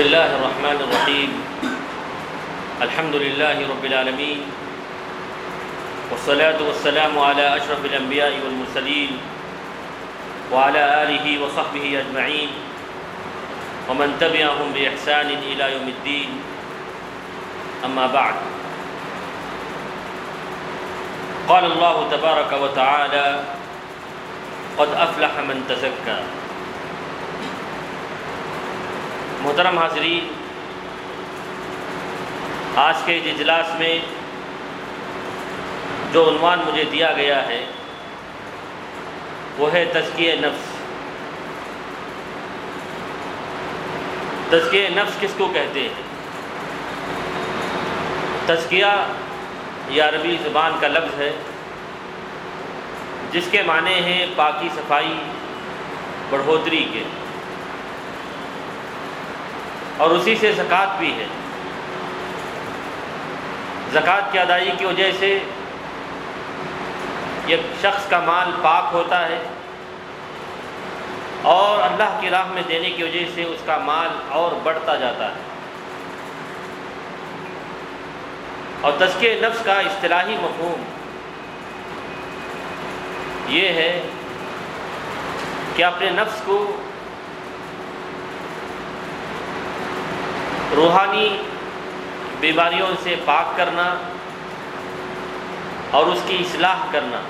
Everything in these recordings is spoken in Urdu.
بسم الله الرحمن الرحيم الحمد لله رب العالمين والصلاة والسلام على أشرف الأنبياء والمرسلين وعلى آله وصحبه أجمعين ومن تبعهم بإحسان إلى يوم الدين أما بعد قال الله تبارك وتعالى قد أفلح من تزكى محترم حاضرین، آج کے اس اجلاس میں جو عنوان مجھے دیا گیا ہے، وہ ہے تزکیہ نفس۔ تزکیہ نفس کس کو کہتے ہیں؟ تزکیہ یہ عربی زبان کا لفظ ہے، جس کے معنی ہیں پاکی صفائی، بڑھوتری کے۔ اور اسی سے زکوٰۃ بھی ہے۔ زکوٰۃ کی ادائیگی کی وجہ سے ایک شخص کا مال پاک ہوتا ہے اور اللہ کی راہ میں دینے کی وجہ سے اس کا مال اور بڑھتا جاتا ہے۔ اور تزکیہ نفس کا اصطلاحی مفہوم یہ ہے کہ اپنے نفس کو روحانی بیماریوں سے پاک کرنا اور اس کی اصلاح کرنا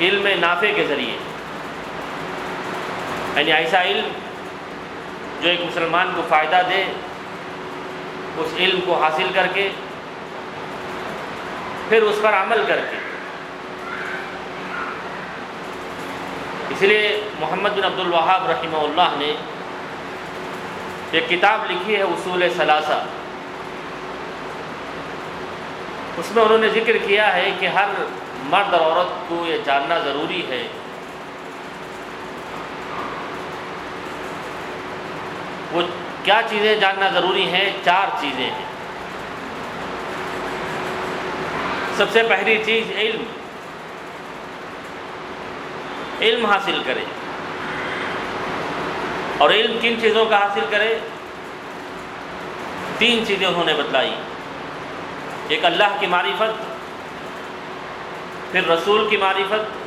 علم نافع کے ذریعے۔ یعنی ایسا علم جو ایک مسلمان کو فائدہ دے، اس علم کو حاصل کر کے، پھر اس پر عمل کر کے۔ اس لیے محمد بن عبد الوہاب رحمہ اللہ نے ایک کتاب لکھی ہے اصول ثلاثہ۔ اس میں انہوں نے ذکر کیا ہے کہ ہر مرد اور عورت کو یہ جاننا ضروری ہے۔ وہ کیا چیزیں جاننا ضروری ہیں؟ چار چیزیں ہیں۔ سب سے پہلی چیز علم۔ علم حاصل کرے اور علم کن چیزوں کا حاصل کرے؟ تین چیزیں انہوں نے بتلائی۔ ایک اللہ کی معرفت، پھر رسول کی معرفت،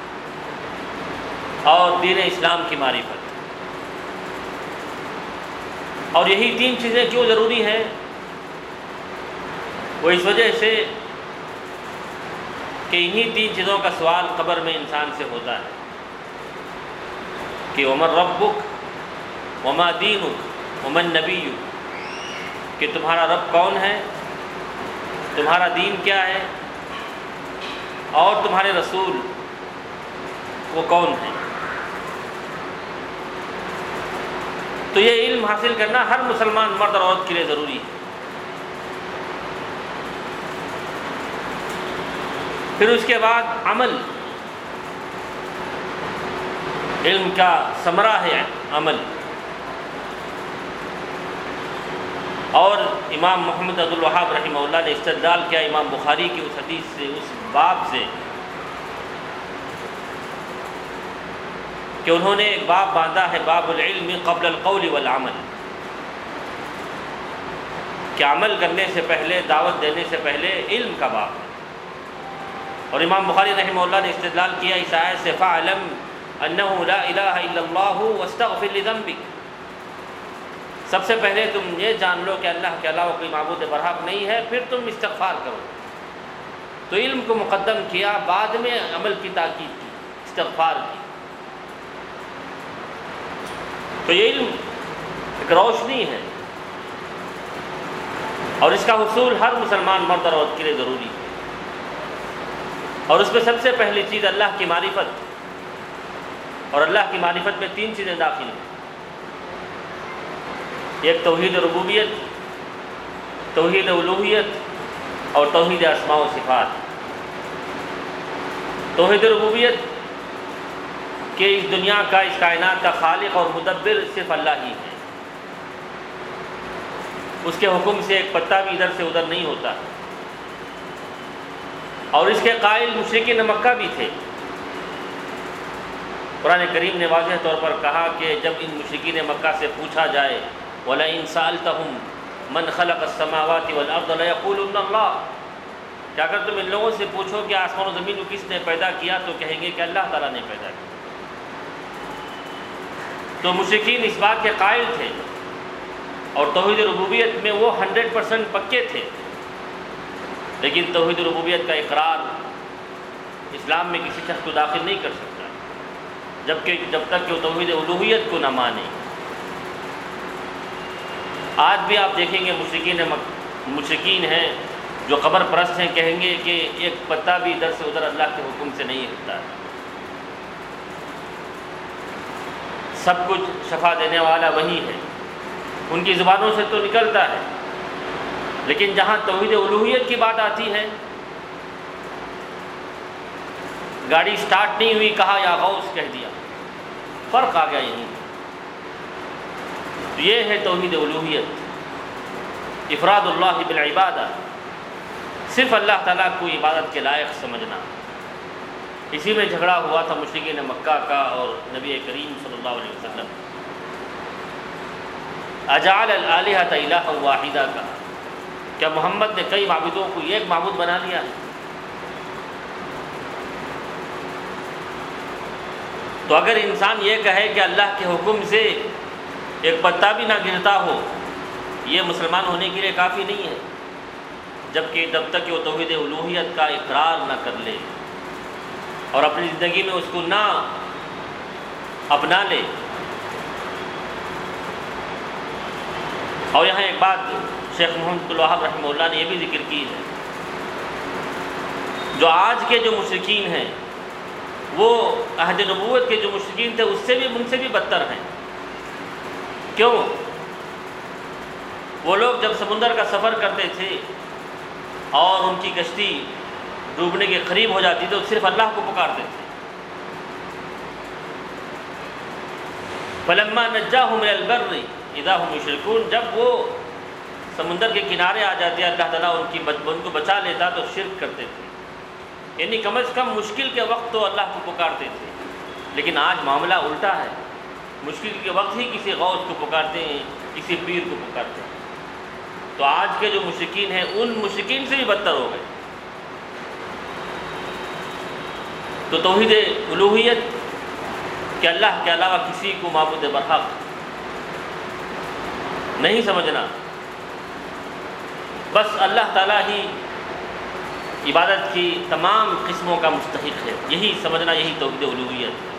اور دین اسلام کی معرفت۔ اور یہی تین چیزیں کیوں ضروری ہیں؟ وہ اس وجہ سے کہ انہی تین چیزوں کا سوال قبر میں انسان سے ہوتا ہے کہ عمر ربک وما دینک ومن نبی کہ تمہارا رب کون ہے؟ تمہارا دین کیا ہے؟ اور تمہارے رسول وہ کون ہیں؟ تو یہ علم حاصل کرنا ہر مسلمان مرد اور عورت کے لیے ضروری ہے۔ پھر اس کے بعد عمل۔ علم کا ثمرہ ہے عمل۔ اور امام محمد عبد الوہاب رحمہ اللہ نے استدلال کیا امام بخاری کی اس حدیث سے، اس باب سے کہ انہوں نے ایک باب باندھا ہے، باب العلم قبل القول والعمل۔ کہ عمل کرنے سے پہلے، دعوت دینے سے پہلے علم کا باب۔ ہے اور امام بخاری رحمہ اللہ نے استدلال کیا اس آیت سے، فعلم انه لا الہ الا اللہ واستغفر لذنبک سب سے پہلے تم یہ جان لو کہ اللہ کے علاوہ کوئی معبود برحق نہیں ہے، پھر تم استغفار کرو۔ تو علم کو مقدم کیا، بعد میں عمل کی تاکید کی، استغفار کی۔ تو یہ علم ایک روشنی ہے۔ اور اس کا حصول ہر مسلمان مرد اور عورت کے لیے ضروری ہے۔ اور اس میں سب سے پہلی چیز اللہ کی معرفت۔ اور اللہ کی معرفت میں تین چیزیں داخل ہیں۔ ایک توحید ربوبیت، توحید الوحیت اور توحید اسماء و صفات. توحید ربوبیت کہ اس دنیا کا، اس کائنات کا خالق اور مدبر صرف اللہ ہی ہے۔ اس کے حکم سے ایک پتہ بھی ادھر سے ادھر نہیں ہوتا۔ اور اس کے قائل مشرقین مکہ بھی تھے۔ قرآن کریم نے واضح طور پر کہا کہ جب ان مشرقین مکہ سے پوچھا جائے ولا ان سالتہم من خلق السماوات والارض ليقولن کہ اگر تم ان لوگوں سے پوچھو کہ آسمان و زمین کو کس نے پیدا کیا، تو کہیں گے کہ اللہ تعالیٰ نے پیدا کیا۔ تو مشرقین اس بات کے قائل تھے اور توحید ربوبیت میں وہ ہنڈریڈ پرسنٹ پکے تھے۔ لیکن توحید ربوبیت کا اقرار اسلام میں کسی شخص کو داخل نہیں کر سکتا، جبکہ جب تک کہ وہ توحید الوحیت کو نہ مانے۔ آج بھی آپ دیکھیں گے مشرقین مشرقین ہیں جو قبر پرست ہیں، کہیں گے کہ ایک پتہ بھی ادھر سے ادھر اللہ کے حکم سے نہیں ہلتا سب کچھ شفا دینے والا وہی ہے۔ ان کی زبانوں سے تو نکلتا ہے۔ لیکن جہاں توحید الوحیت کی بات آتی ہے، گاڑی سٹارٹ نہیں ہوئی، کہا یا غوث کہہ دیا۔ فرق آ گیا یہیں تو یہ ہے توحید الوحیت افراد اللہ بالعبادہ، صرف اللہ تعالیٰ کو عبادت کے لائق سمجھنا۔ اسی میں جھگڑا ہوا تھا مشرقین مکہ کا اور نبی کریم صلی اللہ علیہ وسلم۔ اجال العلیہ الہ واحدہ کا۔ کیا محمد نے کئی معبودوں کو ایک معبود بنا لیا؟ ہے تو اگر انسان یہ کہے کہ اللہ کے حکم سے ایک پتا بھی نہ گرتا ہو، یہ مسلمان ہونے کے لیے کافی نہیں ہے۔ جبکہ جب تک کہ وہ توحید الوحیت کا اقرار نہ کر لے اور اپنی زندگی میں اس کو نہ اپنا لے۔ اور یہاں ایک بات شیخ محمد الوحاب رحمہ اللہ نے یہ بھی ذکر کی ہے۔ جو آج کے جو مشرقین ہیں، وہ عہد نبوت کے جو مشرقین تھے، اس سے بھی، ان سے بھی بدتر ہیں۔ کیوں؟ وہ لوگ جب سمندر کا سفر کرتے تھے اور ان کی کشتی ڈوبنے کے قریب ہو جاتی تو صرف اللہ کو پکارتے تھے۔ فلما نجا ہوں میں البر ادا ہوں مشرقون جب وہ سمندر کے کنارے آ جاتے، اللہ تعالیٰ ان کی ان کو بچا لیتا تو شرک کرتے تھے۔ یعنی کم از کم مشکل کے وقت تو اللہ کو پکارتے تھے۔ لیکن آج معاملہ الٹا ہے۔ مشکل کے وقت ہی کسی غوث کو پکارتے ہیں، کسی پیر کو پکارتے ہیں۔ تو آج کے جو مشکین ہیں، ان مشکین سے بھی بدتر ہو گئے۔ تو توحید الوحیت کہ اللہ کے علاوہ کسی کو معبود برحق نہیں سمجھنا۔ بس اللہ تعالیٰ ہی عبادت کی تمام قسموں کا مستحق ہے۔ یہی سمجھنا، یہی توحید الوحیت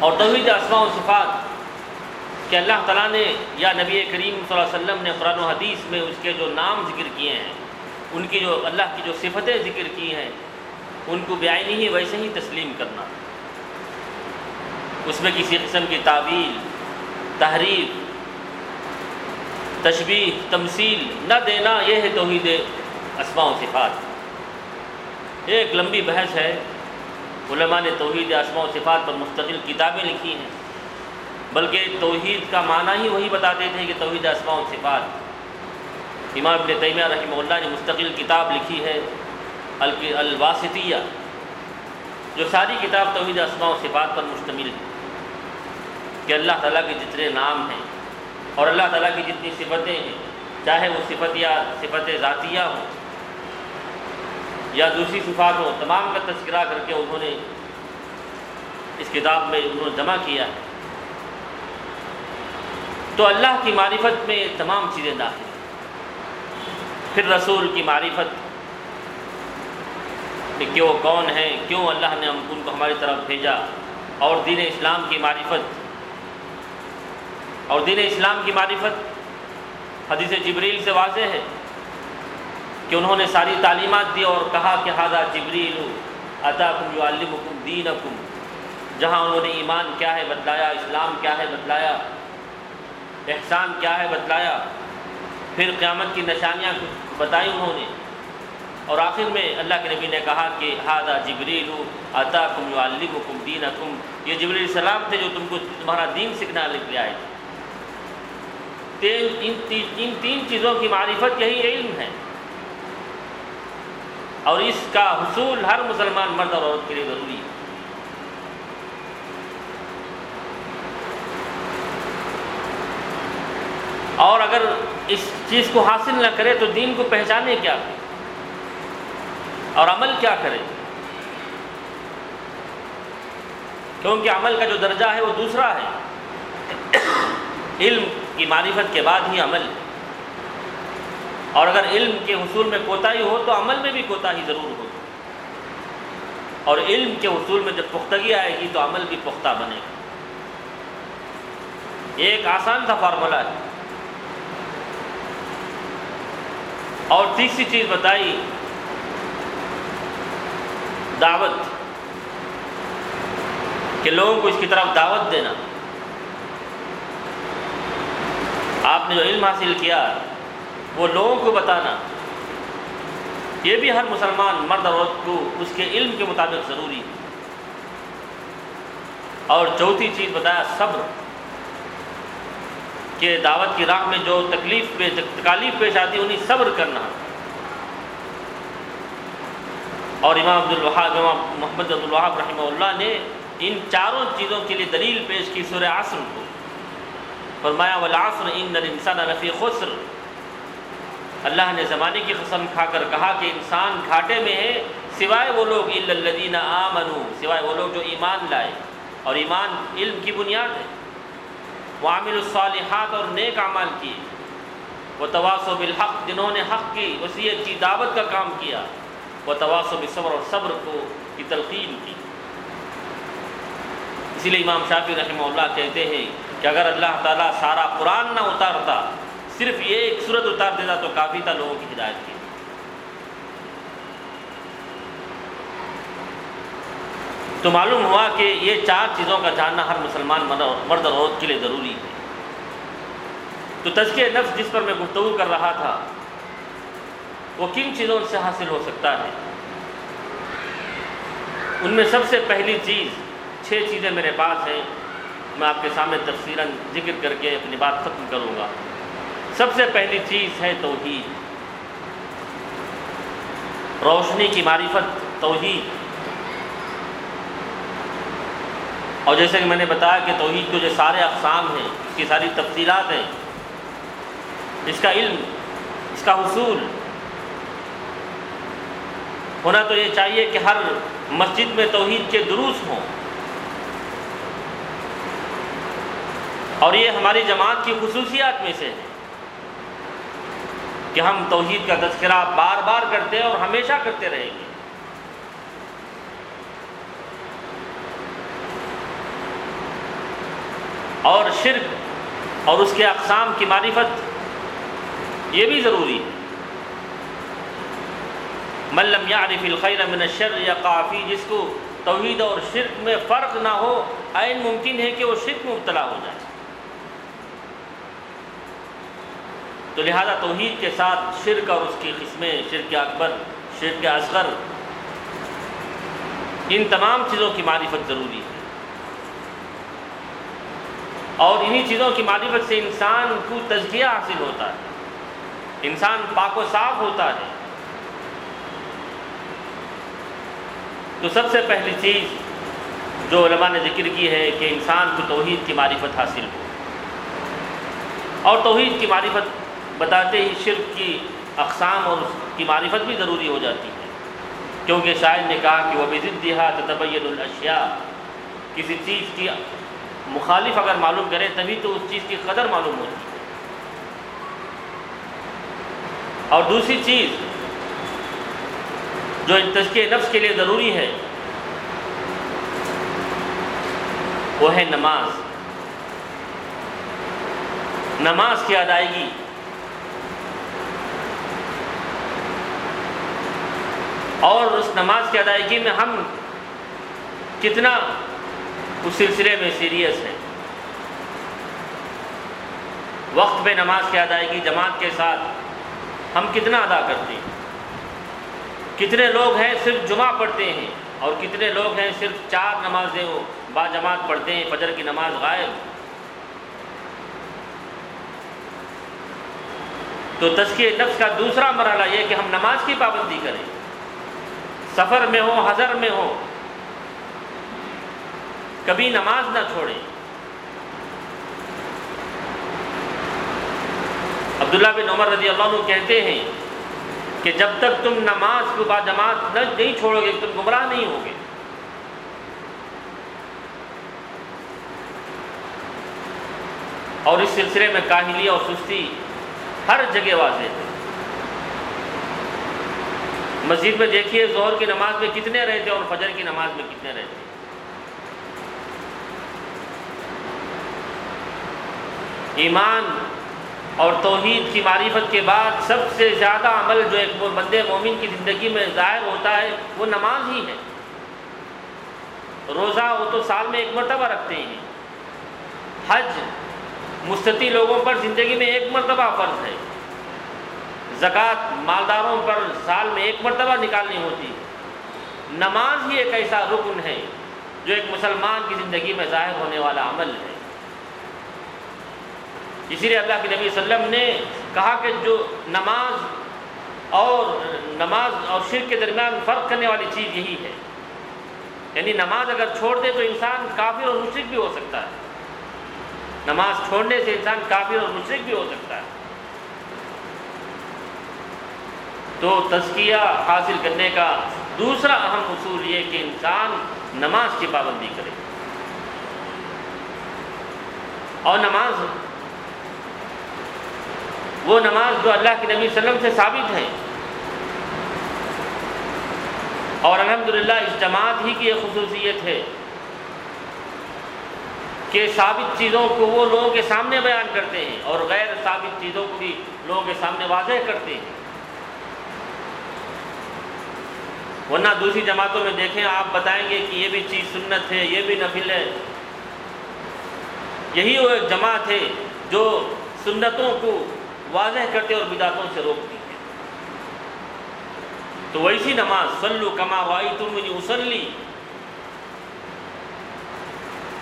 اور توحید اسماء و صفات کہ اللہ تعالیٰ نے یا نبی کریم صلی اللہ علیہ وسلم نے قرآن و حدیث میں اس کے جو نام ذکر کیے ہیں، ان کی جو اللہ کی جو صفتیں ذکر کی ہیں، ان کو بیائی ہی ویسے ہی تسلیم کرنا۔ اس میں کسی قسم کی تعویل، تحریف، تشبیح، تمثیل نہ دینا، یہ ہے توحید اسماء و صفات۔ ایک لمبی بحث ہے علماء نے توحید اسماء و صفات پر مستقل کتابیں لکھی ہیں۔ بلکہ توحید کا معنی ہی وہی بتاتے تھے کہ توحید اسماء و صفات۔ امام ابن تیمیہ رحمہ اللہ نے مستقل کتاب لکھی ہے الواسطیہ، جو ساری کتاب توحید اسماء و صفات پر مشتمل ہے۔ کہ اللہ تعالیٰ کے جتنے نام ہیں اور اللہ تعالیٰ کی جتنی صفتیں ہیں، چاہے وہ صفت یا صفت ذاتیہ ہوں یا دوسری صفات ہوں، تمام کا تذکرہ کر کے انہوں نے اس کتاب میں انہوں نے جمع کیا ہے۔ تو اللہ کی معرفت میں تمام چیزیں داخل پھر رسول کی معرفت کہ کیوں کون ہیں، کیوں اللہ نے ان کو ہماری طرف بھیجا۔ اور دین اسلام کی معرفت، اور دین اسلام کی معرفت حدیث جبریل سے واضح ہے۔ کہ انہوں نے ساری تعلیمات دی اور کہا کہ ہادہ جبریل عطا کم یو علمکم دین جہاں انہوں نے ایمان کیا ہے بتلایا، اسلام کیا ہے بتلایا، احسان کیا ہے بتلایا، پھر قیامت کی نشانیاں بتائی انہوں نے۔ اور آخر میں اللہ کے نبی نے کہا کہ ہادہ جبریل عطا کم یو علمکم دین یہ جبریل السلام تھے جو تم کو تمہارا دین سیکھنا لکھ لے آئے تھے۔ ان تین چیزوں کی معرفت یہی علم ہے۔ اور اس کا حصول ہر مسلمان مرد اور عورت کے لیے ضروری ہے۔ اور اگر اس چیز کو حاصل نہ کرے تو دین کو پہچانے کیا اور عمل کیا کرے۔ کیونکہ عمل کا جو درجہ ہے وہ دوسرا ہے۔ علم کی معرفت کے بعد ہی عمل۔ اور اگر علم کے حصول میں کوتاہی ہو تو عمل میں بھی کوتاہی ضرور ہو اور علم کے حصول میں جب پختگی آئے گی تو عمل بھی پختہ بنے گا۔ یہ ایک آسان سا فارمولہ ہے۔ اور تیسری چیز بتائی۔ دعوت۔ کہ لوگوں کو اس کی طرف دعوت دینا۔ آپ نے جو علم حاصل کیا وہ لوگوں کو بتانا۔ یہ بھی ہر مسلمان مرد عورت کو اس کے علم کے مطابق ضروری۔ ہے اور چوتھی چیز بتایا، صبر۔ کہ دعوت کی راہ میں جو تکلیف پیش، تکالیف پیش آتی ہے، انہیں صبر کرنا۔ اور امام عبد الوہاب، امام محمد عبد الوہاب رحمہ اللہ نے ان چاروں چیزوں کے لیے دلیل پیش کی سورہ عصر کو۔ فرمایا، والعصر ان الانسان لفی خسر۔ اللہ نے زمانے کی قسم کھا کر کہا کہ انسان گھاٹے میں ہے، سوائے وہ لوگ الدین آمنو سوائے وہ لوگ جو ایمان لائے۔ اور ایمان علم کی بنیاد ہے۔ وہ عامل الصالحات اور نیک اعمال کیے۔ وہ تواسو بالحق، جنہوں نے حق کی، وسیعت کی، دعوت کا کام کیا۔ وہ تواسو بصبر اور صبر کو، کی تلقین کی۔ اسی لیے امام شافی رحمہ اللہ کہتے ہیں کہ اگر اللہ تعالیٰ سارا قرآن نہ اتارتا صرف یہ ایک صورت اتار دیتا تو کافی تھا لوگوں کی ہدایت کی۔ تو معلوم ہوا کہ یہ چار چیزوں کا جاننا ہر مسلمان مرد اور عورت کے لیے ضروری ہے۔ تو تزکیہ نفس جس پر میں گفتگو کر رہا تھا، وہ کن چیزوں سے حاصل ہو سکتا ہے؟ ان میں سب سے پہلی چیز، چھ چیزیں میرے پاس ہیں، میں آپ کے سامنے تفصیلاً ذکر کر کے اپنی بات ختم کروں گا۔ سب سے پہلی چیز ہے توحید۔ روشنی کی معرفت، توحید۔ اور جیسے کہ میں نے بتایا کہ توحید کے جو سارے اقسام ہیں، اس کی ساری تفصیلات ہیں، اس کا علم، اس کا حصول۔ ہونا تو یہ چاہیے کہ ہر مسجد میں توحید کے دروس ہوں۔ اور یہ ہماری جماعت کی خصوصیات میں سے ہے۔ کہ ہم توحید کا تذکرہ بار بار کرتے ہیں اور ہمیشہ کرتے رہیں گے۔ اور شرک اور اس کے اقسام کی معرفت یہ بھی ضروری ہے۔ ملم یعرف الخیر من الشر یا کافی جس کو توحید اور شرک میں فرق نہ ہو عین ممکن ہے کہ وہ شرک مبتلا ہو جائے۔ تو لہذا توحید کے ساتھ شرک اور اس کی قسمیں، شرک اکبر، شرک اصغر، ان تمام چیزوں کی معرفت ضروری ہے۔ اور انہی چیزوں کی معرفت سے انسان کو تزکیہ حاصل ہوتا ہے۔ انسان پاک و صاف ہوتا ہے۔ تو سب سے پہلی چیز جو علماء نے ذکر کی ہے کہ انسان کو توحید کی معرفت حاصل ہو۔ اور توحید کی معرفت بتاتے ہی شرک کی اقسام اور اس کی معرفت بھی ضروری ہو جاتی ہے۔ کیونکہ شاید نے کہا کہ وہ بھی ضدیہ تطبین الاشیاء کسی چیز کی مخالف اگر معلوم کرے تبھی تو اس چیز کی قدر معلوم ہوتی ہے۔ اور دوسری چیز جو تشکیہ نفس کے لیے ضروری ہے، وہ ہے نماز۔ نماز کی ادائیگی۔ اور اس نماز کی ادائیگی میں ہم کتنا اس سلسلے میں سیریس ہے وقت پہ نماز کی ادائیگی، جماعت کے ساتھ ہم کتنا ادا کرتے ہیں؟ کتنے لوگ ہیں صرف جمعہ پڑھتے ہیں اور کتنے لوگ ہیں صرف چار نمازیں وہ با جماعت پڑھتے ہیں، فجر کی نماز غائب؟ تو تزکیہ نفس کا دوسرا مرحلہ یہ کہ ہم نماز کی پابندی کریں۔ سفر میں ہوں، حضر میں ہوں۔ کبھی نماز نہ چھوڑیں۔ عبداللہ بن عمر رضی اللہ عنہ کہتے ہیں کہ جب تک تم نماز کو با جماعت نہیں چھوڑو گے، تم گمراہ نہیں ہوگے اور اس سلسلے میں کاہلی اور سستی ہر جگہ واضح ہے۔ مسجد میں دیکھیے زہر کی نماز میں کتنے رہتے اور فجر کی نماز میں کتنے رہتے؟ ایمان اور توحید کی معرفت کے بعد سب سے زیادہ عمل جو ایک بند مومن کی زندگی میں ظاہر ہوتا ہے، وہ نماز ہی ہے۔ روزہ وہ تو سال میں ایک مرتبہ رکھتے ہیں۔ حج مستطی لوگوں پر زندگی میں ایک مرتبہ فرض ہے۔ زکوٰۃ مالداروں پر سال میں ایک مرتبہ نکالنی ہوتی۔ نماز ہی ایک ایسا رکن ہے جو ایک مسلمان کی زندگی میں ظاہر ہونے والا عمل ہے۔ اسی لیے اللہ کے نبی صلی اللہ علیہ وسلم نے کہا کہ جو نماز اور نماز اور شرک کے درمیان فرق کرنے والی چیز یہی ہے۔ یعنی نماز اگر چھوڑ دے تو انسان کافر اور مشرق بھی ہو سکتا ہے۔ نماز چھوڑنے سے انسان کافر اور مشرق بھی ہو سکتا ہے۔ تو تزکیہ حاصل کرنے کا دوسرا اہم اصول یہ کہ انسان نماز کی پابندی کرے۔ اور نماز، وہ نماز جو اللہ کے نبی صلی اللہ علیہ وسلم سے ثابت ہے۔ اور الحمدللہ اس جماعت ہی کی ایک خصوصیت ہے کہ ثابت چیزوں کو وہ لوگوں کے سامنے بیان کرتے ہیں اور غیر ثابت چیزوں کو بھی لوگوں کے سامنے واضح کرتے ہیں۔ ورنہ دوسری جماعتوں میں دیکھیں، آپ بتائیں گے کہ یہ بھی چیز سنت ہے، یہ بھی نفل ہے۔ یہی وہ ایک جماعت ہے جو سنتوں کو واضح کرتے اور بداتوں سے روکتی ہے تو ویسی نماز سلو کما وائی تم اسلی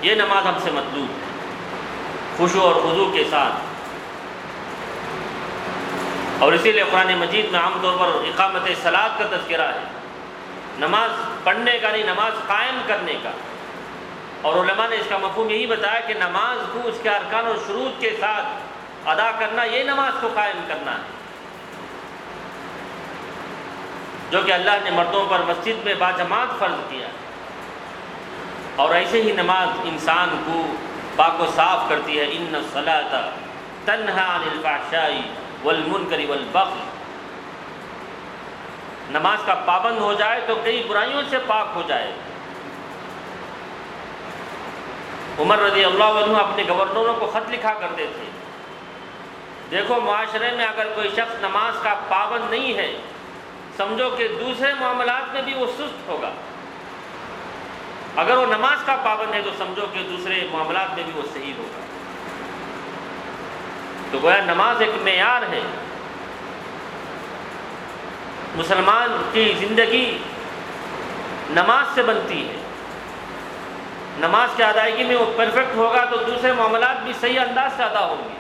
یہ نماز ہم سے مطلوب ہے۔ خوشو اور خضو کے ساتھ۔ اور اسی لیے قرآن مجید میں عام طور پر اقامت سلاد کا تذکرہ ہے۔ نماز پڑھنے کا نہیں، نماز قائم کرنے کا۔ اور علماء نے اس کا مفہوم یہی بتایا کہ نماز کو اس کے ارکان و شروط کے ساتھ ادا کرنا، یہ نماز کو قائم کرنا ہے۔ جو کہ اللہ نے مردوں پر مسجد میں باجماعت فرض کیا اور ایسے ہی نماز انسان کو پاک و صاف کرتی ہے۔ ان صلاح تنہا عن الفحشائی والمنکر والبغی نماز کا پابند ہو جائے تو کئی برائیوں سے پاک ہو جائے۔ عمر رضی اللہ عنہ اپنے گورنروں کو خط لکھا کرتے تھے۔ دیکھو، معاشرے میں اگر کوئی شخص نماز کا پابند نہیں ہے، سمجھو کہ دوسرے معاملات میں بھی وہ سست ہوگا۔ اگر وہ نماز کا پابند ہے تو سمجھو کہ دوسرے معاملات میں بھی وہ صحیح ہوگا۔ تو گویا نماز ایک معیار ہے۔ مسلمان کی زندگی نماز سے بنتی ہے۔ نماز کی ادائیگی میں وہ پرفیکٹ ہوگا تو دوسرے معاملات بھی صحیح انداز سے ادا ہوں گے۔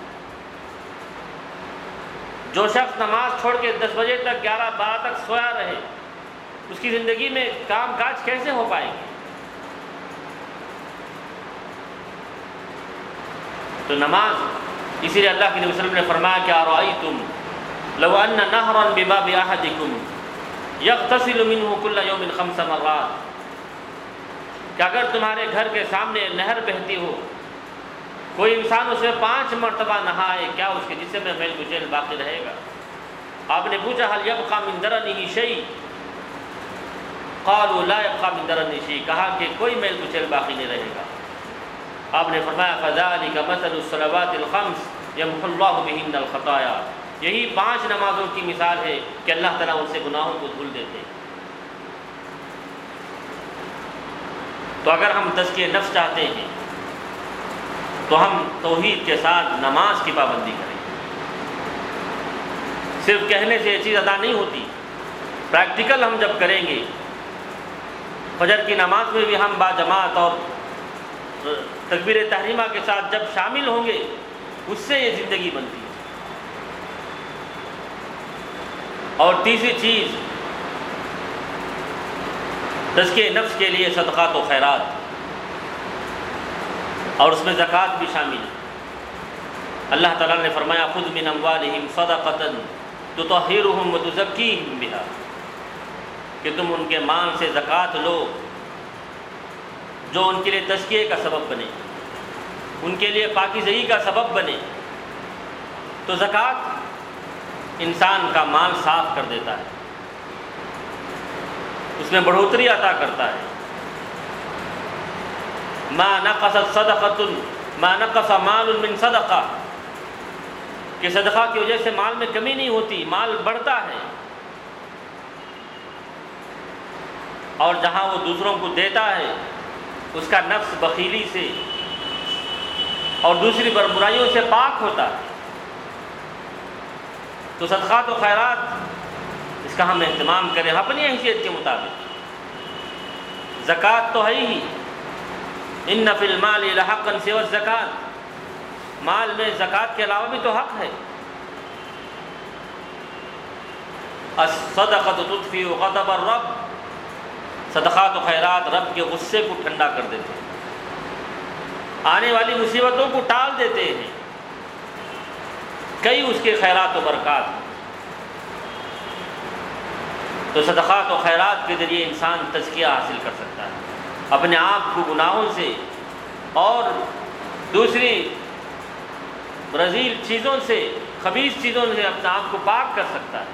جو شخص نماز چھوڑ کے دس بجے تک، گیارہ بارہ تک سویا رہے، اس کی زندگی میں کام کاج کیسے ہو پائے گی تو نماز، اسی لیے اللہ کے وسلم نے فرمایا کہ آر آئی تم لو ان نهرا بباب احدكم يغتسل منه كل يوم خمس مرات. کہ اگر تمہارے گھر کے سامنے نہر بہتی ہو، کوئی انسان اس میں پانچ مرتبہ نہائے، کیا اس کے جسم میں میل کچیل باقی رہے گا؟ آپ نے پوچھا حل یبقى من درنه شيء؟ قالوا، لا يبقى من درنه شيء. کہا کہ کوئی میل کچیل باقی نہیں رہے گا۔ آپ نے فرمایا، فذلك مثل الصلوات الخمس يمحو الله بهن الخطايا۔ یہی پانچ نمازوں کی مثال ہے کہ اللہ تعالیٰ ان سے گناہوں کو دھل دیتے تو اگر ہم تزکیہ نفس چاہتے ہیں، تو ہم توحید کے ساتھ نماز کی پابندی کریں۔ صرف کہنے سے یہ چیز ادا نہیں ہوتی۔ پریکٹیکل ہم جب کریں گے، فجر کی نماز میں بھی ہم با جماعت اور تکبیر تحریمہ کے ساتھ جب شامل ہوں گے، اس سے یہ زندگی بنتی ہے اور تیسری چیز تزکیہ نفس کے لیے صدقات و خیرات، اور اس میں زکوٰۃ بھی شامل ہے۔ اللہ تعالیٰ نے فرمایا خود من اموالہم صدقتا تطہرہم وتزکیہم بہا۔ کہ تم ان کے مال سے زکوٰۃ لو، جو ان کے لیے تزکیے کا سبب بنے، ان کے لیے پاکیزگی کا سبب بنے۔ تو زکوٰۃ انسان کا مال صاف کر دیتا ہے۔ اس میں بڑھوتری عطا کرتا ہے۔ ما نقصت صدقۃ ما نقص مال من صدقہ کہ صدقہ کی وجہ سے مال میں کمی نہیں ہوتی، مال بڑھتا ہے۔ اور جہاں وہ دوسروں کو دیتا ہے، اس کا نفس بخیلی سے اور دوسری بربرائیوں سے پاک ہوتا ہے۔ تو صدقات و خیرات، اس کا ہم اہتمام کریں اپنی حیثیت کے مطابق۔ زکوٰۃ تو ہے ہی۔ ان نفل مال الحق سیور زکوٰۃ مال میں زکوٰۃ کے علاوہ بھی تو حق ہے۔ صدقت تطفی و غضب الرب۔ صدقات و خیرات رب کے غصے کو ٹھنڈا کر دیتے ہیں۔ آنے والی مصیبتوں کو ٹال دیتے ہیں۔ کئی اس کے خیرات و برکات تو صدقات و خیرات کے ذریعے انسان تزکیہ حاصل کر سکتا ہے۔ اپنے آپ کو گناہوں سے اور دوسری رزیل چیزوں سے خبیص چیزوں سے اپنے آپ کو پاک کر سکتا ہے۔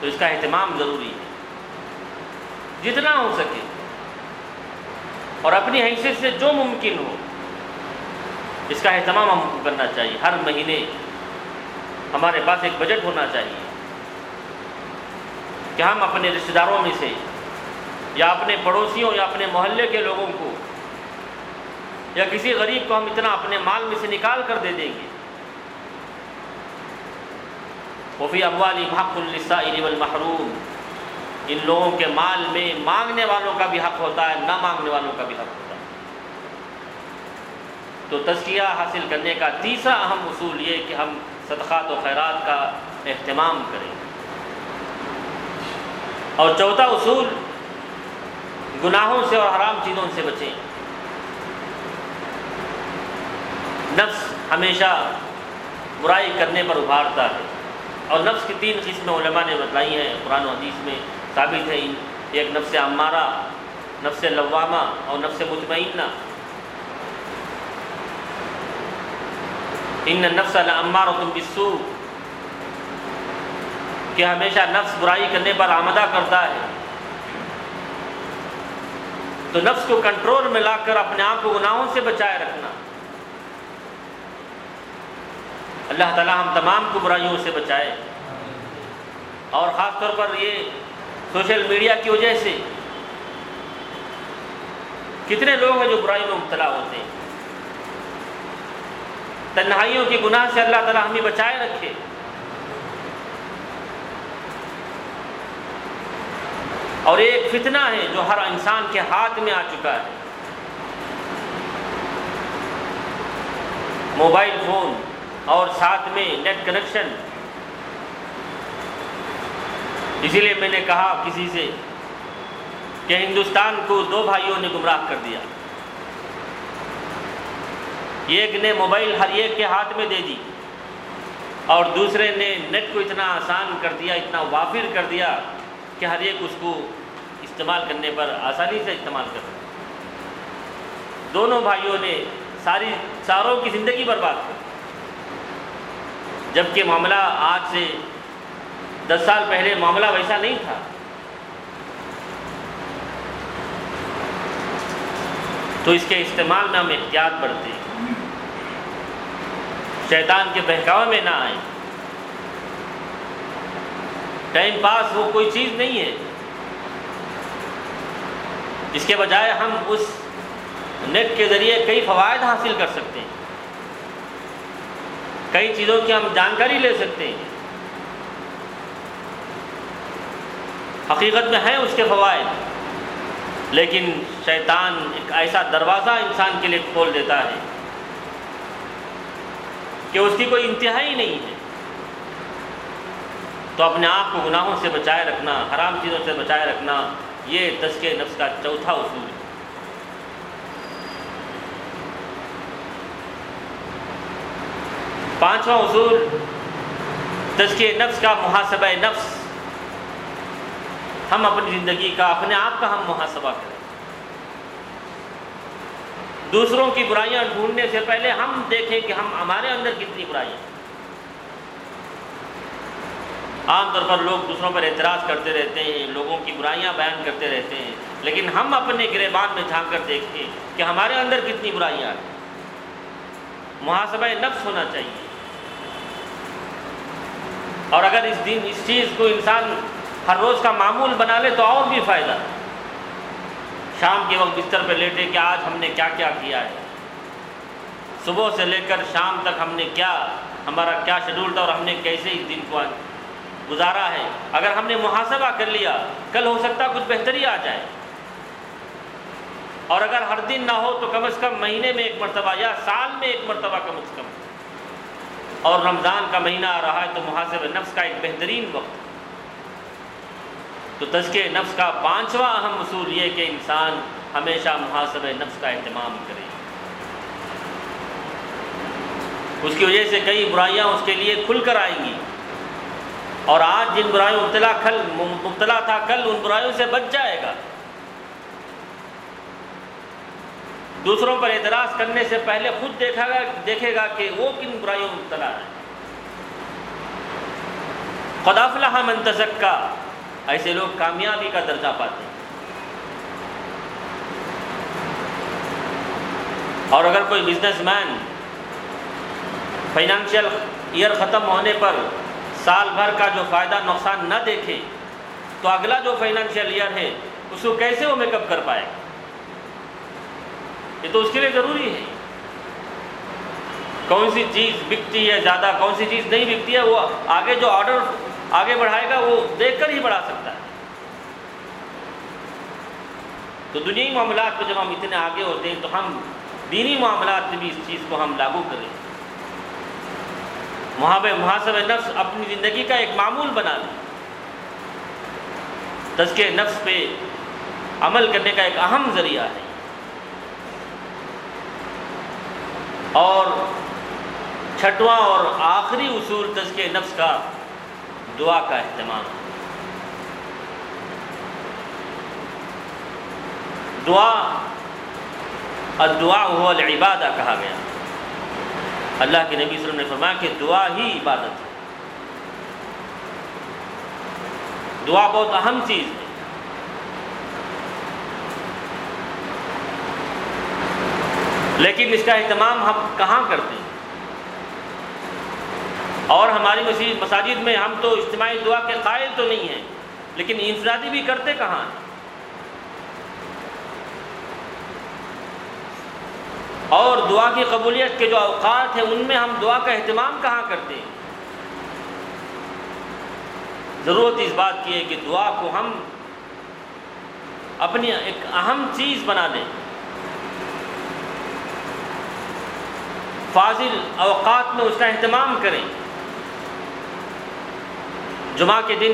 تو اس کا اہتمام ضروری ہے۔ جتنا ہو سکے اور اپنی حیثیت سے جو ممکن ہو۔ اس کا اہتمام ہم کو کرنا چاہیے۔ ہر مہینے ہمارے پاس ایک بجٹ ہونا چاہیے کہ ہم اپنے رشتہ داروں میں سے یا اپنے پڑوسیوں یا اپنے محلے کے لوگوں کو یا کسی غریب کو ہم اتنا اپنے مال میں سے نکال کر دے دیں گے۔ وفی اموال حق السائل والمحروم۔ ان لوگوں کے مال میں مانگنے والوں کا بھی حق ہوتا ہے نہ مانگنے والوں کا بھی حق ہوتا ہے۔ تو تزکیہ حاصل کرنے کا تیسرا اہم اصول یہ کہ ہم صدقات و خیرات کا اہتمام کریں۔ اور چوتھا اصول، گناہوں سے اور حرام چیزوں سے بچیں۔ نفس ہمیشہ برائی کرنے پر ابھارتا ہے۔ اور نفس کی تین قسمیں علماء نے بتلائی ہیں، قرآن و حدیث میں ثابت ہے ایک نفس عمارہ، نفس لوامہ اور نفس مطمئنہ۔ ان نفس العمار تم بسو کہ ہمیشہ نفس برائی کرنے پر آمدہ کرتا ہے۔ تو نفس کو کنٹرول میں لا کر اپنے آپ کو گناہوں سے بچائے رکھنا۔ اللہ تعالی ہم تمام کو برائیوں سے بچائے۔ اور خاص طور پر یہ سوشل میڈیا کی وجہ سے۔ کتنے لوگ ہیں جو برائی میں مبتلا ہوتے ہیں؟ تنہائیوں کے گناہ سے اللہ تعالی ہمیں بچائے رکھے۔ اور ایک فتنہ ہے جو ہر انسان کے ہاتھ میں آ چکا ہے۔ موبائل فون اور ساتھ میں نیٹ کنیکشن۔ اسی لیے میں نے کہا کسی سے کہ ہندوستان کو دو بھائیوں نے گمراہ کر دیا۔ ایک نے موبائل ہر ایک کے ہاتھ میں دے دی اور دوسرے نے نیٹ کو اتنا آسان کر دیا، اتنا وافر کر دیا کہ ہر ایک اس کو استعمال کرنے پر آسانی سے استعمال کر رہا دونوں بھائیوں نے ساری ساروں کی زندگی برباد کر جبکہ معاملہ آج سے دس سال پہلے معاملہ ویسا نہیں تھا۔ تو اس کے استعمال میں ہم احتیاط برتیں۔ شیطان کے بہکاوے میں نہ آئیں۔ ٹائم پاس وہ کوئی چیز نہیں ہے۔ اس کے بجائے ہم اس نیٹ کے ذریعے کئی فوائد حاصل کر سکتے ہیں۔ کئی چیزوں کی ہم جانکاری لے سکتے ہیں۔ حقیقت میں ہیں اس کے فوائد، لیکن شیطان ایک ایسا دروازہ انسان کے لیے کھول دیتا ہے۔ کہ اس کی کوئی انتہا ہی نہیں ہے۔ تو اپنے آپ کو گناہوں سے بچائے رکھنا، حرام چیزوں سے بچائے رکھنا، یہ تزکے نفس کا چوتھا اصول ہے۔ پانچواں اصول تزکیہ نفس کا محاسبہ نفس۔ ہم اپنی زندگی کا، اپنے آپ کا ہم محاسبہ کریں۔ دوسروں کی برائیاں ڈھونڈنے سے پہلے ہم دیکھیں کہ ہم ہمارے اندر کتنی برائیاں عام طور پر لوگ دوسروں پر اعتراض کرتے رہتے ہیں، لوگوں کی برائیاں بیان کرتے رہتے ہیں، لیکن ہم اپنے گریبان میں جھانک کر دیکھیں کہ ہمارے اندر کتنی برائیاں ہیں۔ محاسبہ نفس ہونا چاہیے۔ اور اگر اس دن اس چیز کو انسان ہر روز کا معمول بنا لے تو اور بھی فائدہ۔ شام کے وقت بستر پہ لیٹے کہ آج ہم نے کیا کیا کیا ہے؟ صبح سے لے کر شام تک ہم نے کیا، ہمارا کیا شیڈول تھا اور ہم نے کیسے اس دن کو گزارا ہے؟ اگر ہم نے محاسبہ کر لیا، کل ہو سکتا کچھ بہتری آ جائے۔ اور اگر ہر دن نہ ہو تو کم از کم مہینے میں ایک مرتبہ یا سال میں ایک مرتبہ کم از کم۔ اور رمضان کا مہینہ آ رہا ہے تو محاسب نفس کا ایک بہترین وقت۔ تو تزکے نفس کا پانچواں اہم اصول یہ کہ انسان ہمیشہ محاسب نفس کا اہتمام کرے۔ اس کی وجہ سے کئی برائیاں اس کے لیے کھل کر آئیں گی۔ اور آج جن برائیوں مبتلا کل مبتلا تھا کل، ان برائیوں سے بچ جائے گا۔ دوسروں پر اعتراض کرنے سے پہلے خود دیکھا گا، دیکھے گا کہ وہ کن برائیوں مبتلا ہے خدافلہ منتظک کا ایسے لوگ کامیابی کا درجہ پاتے ہیں۔ اور اگر کوئی بزنس مین فائنانشیل ایئر ختم ہونے پر سال بھر کا جو فائدہ نقصان نہ دیکھے، تو اگلا جو فائنانشیل ایئر ہے، اس کو کیسے وہ میک اپ کر پائے؟ یہ تو اس کے لیے ضروری ہے۔ کون سی چیز بکتی ہے زیادہ، کون سی چیز نہیں بکتی ہے، وہ آگے جو آرڈر آگے بڑھائے گا، وہ دیکھ کر ہی بڑھا سکتا ہے۔ تو دنیا معاملات پہ جب ہم اتنے آگے ہوتے ہیں، تو ہم دینی معاملات میں بھی اس چیز کو ہم لاگو کریں۔ محاسب نفس اپنی زندگی کا ایک معمول بنا لیں۔ تزکے نفس پہ عمل کرنے کا ایک اہم ذریعہ ہے۔ اور چھٹواں اور آخری اصول تزکے نفس کا دعا کا اہتمام۔ دعا الدعا هو العبادہ کہا گیا۔ اللہ کے نبی صلی اللہ علیہ وسلم نے فرمایا کہ دعا ہی عبادت ہے۔ دعا بہت اہم چیز ہے۔ لیکن اس کا اہتمام ہم کہاں کرتے ہیں؟ اور ہماری مساجد میں ہم تو اجتماعی دعا کے قائل تو نہیں ہیں، لیکن انفرادی بھی کرتے کہاں ہیں؟ اور دعا کی قبولیت کے جو اوقات ہیں، ان میں ہم دعا کا اہتمام کہاں کرتے ہیں؟ ضرورت اس بات کی ہے کہ دعا کو ہم اپنی ایک اہم چیز بنا دیں۔ فاضل اوقات میں اس کا اہتمام کریں۔ جمعہ کے دن،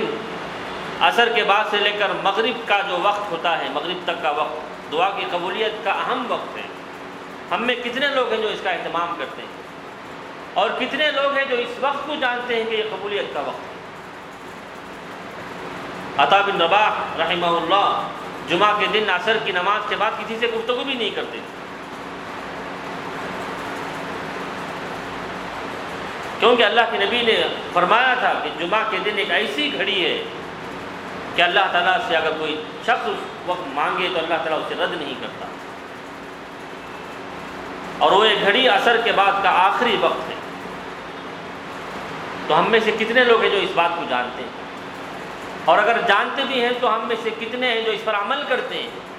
عصر کے بعد سے لے کر مغرب کا جو وقت ہوتا ہے، مغرب تک کا وقت، دعا کی قبولیت کا اہم وقت ہے۔ ہم میں کتنے لوگ ہیں جو اس کا اہتمام کرتے ہیں؟ اور کتنے لوگ ہیں جو اس وقت کو جانتے ہیں کہ یہ قبولیت کا وقت ہے؟ عطا بن رباح رحمہ اللہ جمعہ کے دن عصر کی نماز کے بعد کسی سے گفتگو بھی نہیں کرتے۔ تھے کیونکہ اللہ کے نبی نے فرمایا تھا کہ جمعہ کے دن ایک ایسی گھڑی ہے کہ اللہ تعالیٰ سے اگر کوئی شخص اس وقت مانگے تو اللہ تعالیٰ اسے رد نہیں کرتا۔ اور وہ ایک گھڑی اثر کے بعد کا آخری وقت ہے۔ تو ہم میں سے کتنے لوگ ہیں جو اس بات کو جانتے ہیں؟ اور اگر جانتے بھی ہیں تو ہم میں سے کتنے ہیں جو اس پر عمل کرتے ہیں؟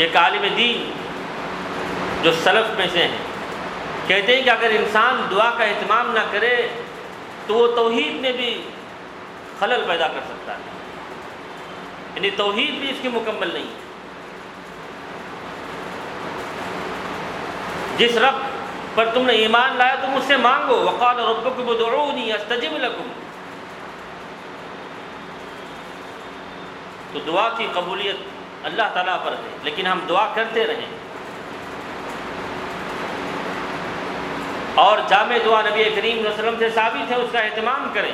ایک عالم دین جو سلف میں سے ہیں۔ کہتے ہیں کہ اگر انسان دعا کا اہتمام نہ کرے تو وہ توحید میں بھی خلل پیدا کر سکتا ہے۔ یعنی توحید بھی اس کی مکمل نہیں۔ ہے جس رب پر تم نے ایمان لایا تم اس سے مانگو۔ وقال ربکم ادعونی استجب لکم۔ تو دعا کی قبولیت اللہ تعالیٰ پر ہے لیکن ہم دعا کرتے رہیں اور جامع دعا نبی کریم علیہ وسلم سے ثابت ہے، اس کا اہتمام کریں۔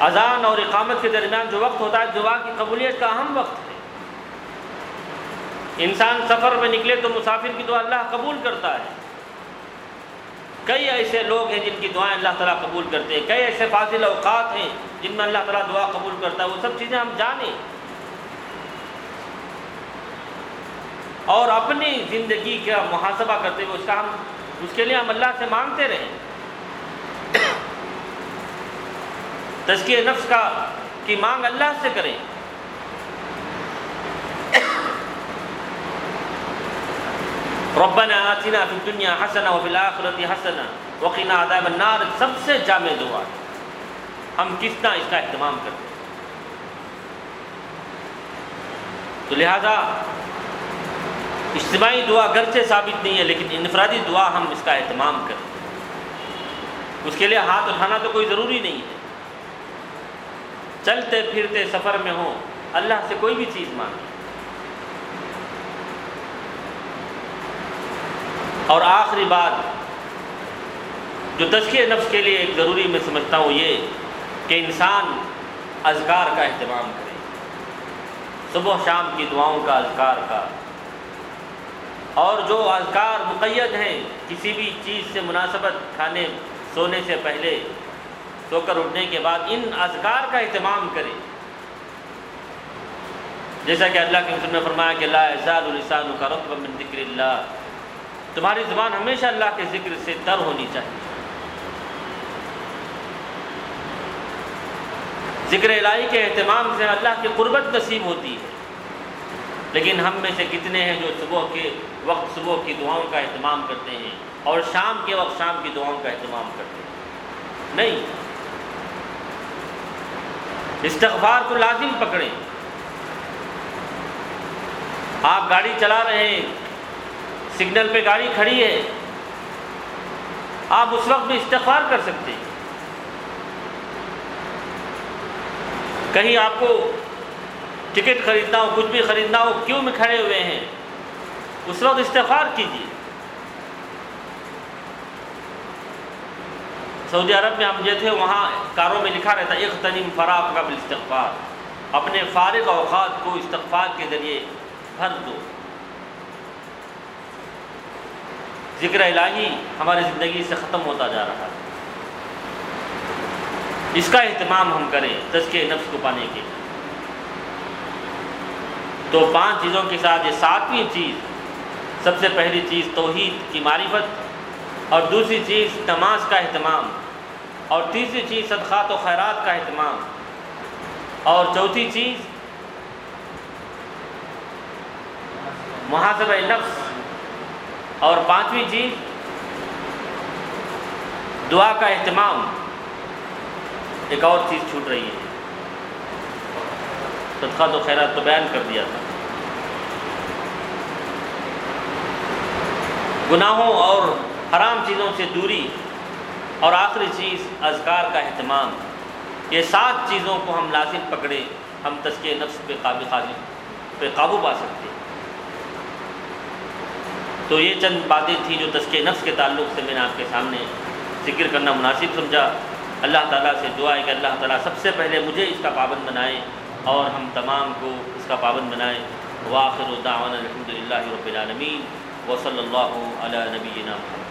اذان اور اقامت کے درمیان جو وقت ہوتا ہے، دعا کی قبولیت کا اہم وقت ہے۔ انسان سفر میں نکلے تو مسافر کی دعا اللہ قبول کرتا ہے۔ کئی ایسے لوگ ہیں جن کی دعائیں اللہ تعالیٰ قبول کرتے ہیں، کئی ایسے فاضل اوقات ہیں جن میں اللہ تعالیٰ دعا قبول کرتا ہے، وہ سب چیزیں ہم جانیں۔ اور اپنی زندگی کا محاسبہ کرتے ہوئے اس کا ہم، اس کے لیے ہم اللہ سے مانگتے رہیں۔ تزکیہ نفس کا، کی مانگ اللہ سے کریں۔ ربنا آتنا فی الدنیا حسنہ وفی الاخرت حسنہ وقنا عذاب النار۔ سب سے جامع دعا۔ ہم کس طرح اس کا اہتمام کرتے ہیں؟ تو لہذا اجتماعی دعا گرچہ ثابت نہیں ہے، لیکن انفرادی دعا ہم اس کا اہتمام کریں اس کے لیے ہاتھ اٹھانا تو کوئی ضروری نہیں ہے۔ چلتے پھرتے سفر میں ہوں، اللہ سے کوئی بھی چیز مانگیں اور آخری بات جو تزکیہ نفس کے لیے ایک ضروری میں سمجھتا ہوں یہ کہ انسان اذکار کا اہتمام کرے۔ صبح شام کی دعاؤں کا اذکار کا۔ اور جو اذکار مقید ہیں کسی بھی چیز سے مناسبت کھانے، سونے سے پہلے، سو کر اٹھنے کے بعد ان اذکار کا اہتمام کرے۔ جیسا کہ اللہ کے مسلم نے فرمایا کہ لا اعزاد السان کا رقب من ذکر اللہ۔ تمہاری زبان ہمیشہ اللہ کے ذکر سے تر ہونی چاہیے۔ ذکر الہی کے اہتمام سے اللہ کی قربت نصیب ہوتی ہے۔ لیکن ہم میں سے کتنے ہیں جو صبح کے وقت صبح کی دعاؤں کا اہتمام کرتے ہیں اور شام کے وقت شام کی دعاؤں کا اہتمام کرتے ہیں؟ نہیں۔ استغفار کو لازم پکڑیں۔ آپ گاڑی چلا رہے ہیں۔ سگنل پہ گاڑی کھڑی ہے۔ آپ اس وقت بھی استغفار کر سکتے ہیں۔ کہیں آپ کو ٹکٹ خریدنا ہو، کچھ بھی خریدنا ہو، کیوں میں کھڑے ہوئے ہیں؟ اس وقت استغفار کیجیے۔ سعودی عرب میں ہم جو تھے، وہاں کاروں میں لکھا رہتا ایک تنیم فراق قبل استغفار۔ اپنے فارغ اوقات کو استغفار کے ذریعے بھر دو۔ ذکر الہی ہماری زندگی سے ختم ہوتا جا رہا ہے۔ اس کا اہتمام ہم کریں تزکے نفس کو پانے کے تو پانچ چیزوں کے ساتھ یہ ساتویں چیز، سب سے پہلی چیز توحید کی معرفت، اور دوسری چیز نماز کا اہتمام، اور تیسری چیز صدقات و خیرات کا اہتمام، اور چوتھی چیز محاسبہ نفس۔ اور پانچویں چیز دعا کا اہتمام، ایک اور چیز چھوٹ رہی ہے۔ صدقات و خیرات تو بیان کر دیا تھا۔ گناہوں اور حرام چیزوں سے دوری اور آخری چیز، اذکار کا اہتمام۔ یہ سات چیزوں کو ہم لازم پکڑے، ہم تزکیہ نفس پہ قابل قابل پہ قابو پا سکتے تو یہ چند باتیں تھیں جو تزکیہ نفس کے تعلق سے میں نے آپ کے سامنے ذکر کرنا مناسب سمجھا۔ اللہ تعالیٰ سے دعا ہے کہ اللہ تعالیٰ سب سے پہلے مجھے اس کا پابند بنائے اور ہم تمام کو اس کا پابند بنائیں واخر دعوانا الحمد للہ رب العالمین۔ وصلی اللہ علیہ نبینا محمد۔